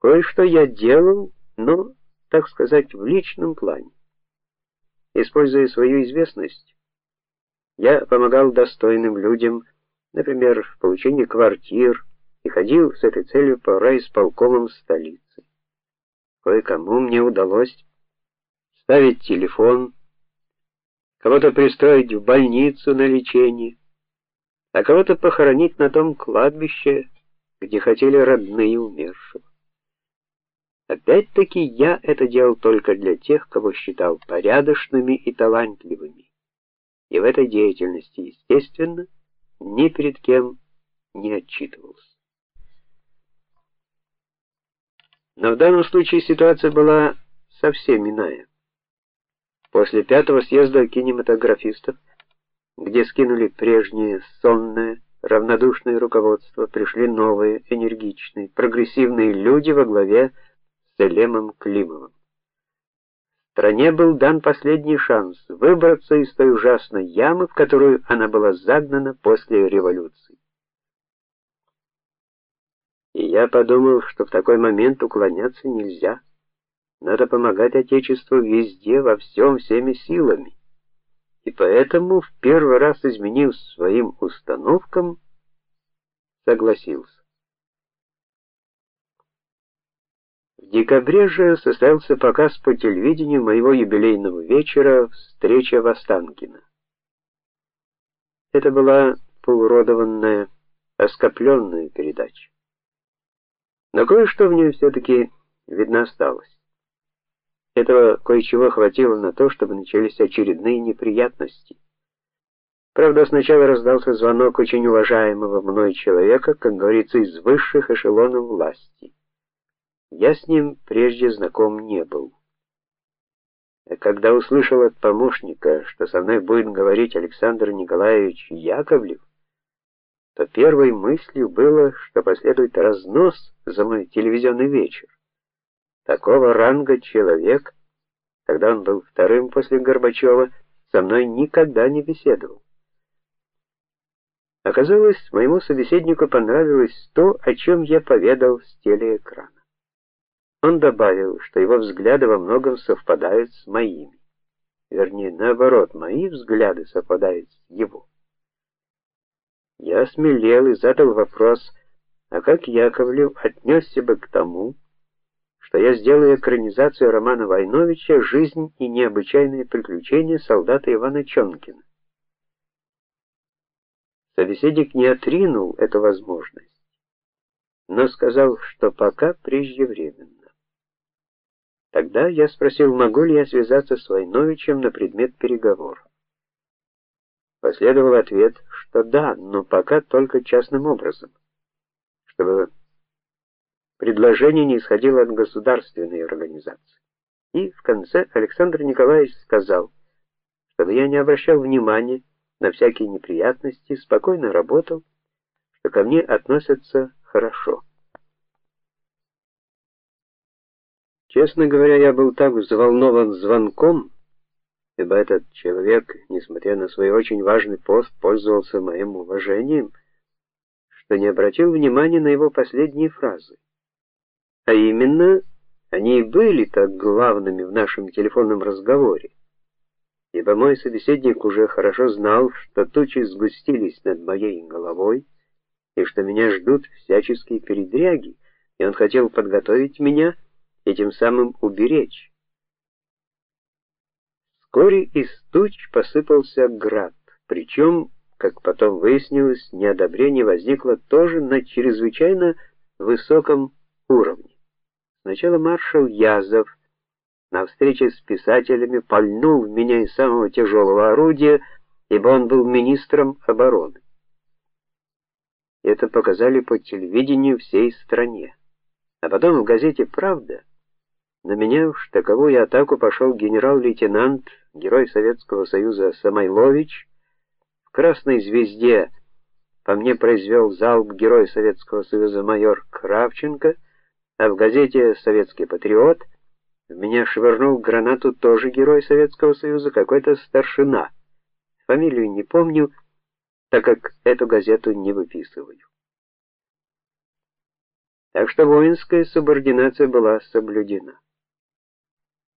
Кое-что я делал, но, так сказать, в личном плане. Используя свою известность, я помогал достойным людям, например, в получении квартир, и ходил с этой целью по райисполкомам столицы. Кое-кому мне удалось ставить телефон, кого-то пристроить в больницу на лечение, а кого-то похоронить на том кладбище, где хотели родные умершего. Опять-таки я это делал только для тех, кого считал порядочными и талантливыми. И в этой деятельности, естественно, ни перед кем не отчитывался. Но в данном случае ситуация была совсем иная. После пятого съезда кинематографистов, где скинули прежнее сонное, равнодушное руководство, пришли новые, энергичные, прогрессивные люди во главе с Элемом Климовым. Стране был дан последний шанс выбраться из той ужасной ямы, в которую она была загнана после революции. И я подумал, что в такой момент уклоняться нельзя. Надо помогать отечеству везде, во всем, всеми силами. И поэтому, в первый раз изменив своим установкам, согласился. В декабре же состоялся показ по телевидению моего юбилейного вечера Встреча в Останкино. Это была полуродованная, оскопленная передача. Но кое-что в ней все таки видно осталось. Этого кое-чего хватило на то, чтобы начались очередные неприятности. Правда, сначала раздался звонок очень уважаемого мной человека, как говорится, из высших эшелонов власти. Я с ним прежде знаком не был. А когда услышал от помощника, что со мной будет говорить Александр Николаевич Яковлев, то первой мыслью было, что последует разнос за мой телевизионный вечер. Такого ранга человек, когда он был вторым после Горбачева, со мной никогда не беседовал. Оказалось, моему собеседнику понравилось то, о чем я поведал с телеэкрана. Он добавил, что его взгляды во многом совпадают с моими. Вернее, наоборот, мои взгляды совпадают с его. Я смелел и задал вопрос: а как Яковлев отнесся бы к тому, что я сделаю экранизацию романа Войновича Жизнь и необычайные приключения солдата Ивана Чонкина. Собеседник не отринул эту возможность, но сказал, что пока преждевременно. Тогда я спросил, могу ли я связаться с Войновичем на предмет переговоров. Последовал ответ, что да, но пока только частным образом, чтобы Предложение не исходило от государственной организации. И в конце Александр Николаевич сказал, чтобы я не обращал внимания на всякие неприятности, спокойно работал, что ко мне относятся хорошо. Честно говоря, я был так взволнован звонком, ибо этот человек, несмотря на свой очень важный пост, пользовался моим уважением, что не обратил внимания на его последние фразы. А именно, они и были так главными в нашем телефонном разговоре. Ибо мой собеседник уже хорошо знал, что тучи сгустились над моей головой, и что меня ждут всяческие передряги, и он хотел подготовить меня и тем самым уберечь. Вскоре из туч посыпался град, причем, как потом выяснилось, неодобрение возникло тоже на чрезвычайно высоком уровне. Сначала маршал Язов на встрече с писателями пальнул в меня из самого тяжелого орудия, ибо он был министром обороны. Это показали по телевидению всей стране. А потом в газете Правда на меня в штыковую атаку пошел генерал-лейтенант, герой Советского Союза Самойлович, в красной звезде по мне произвел залп герой Советского Союза майор Кравченко а в газете Советский патриот в меня швырнул гранату тоже герой Советского Союза, какой-то старшина. Фамилию не помню, так как эту газету не выписываю. Так что воинская субординация была соблюдена.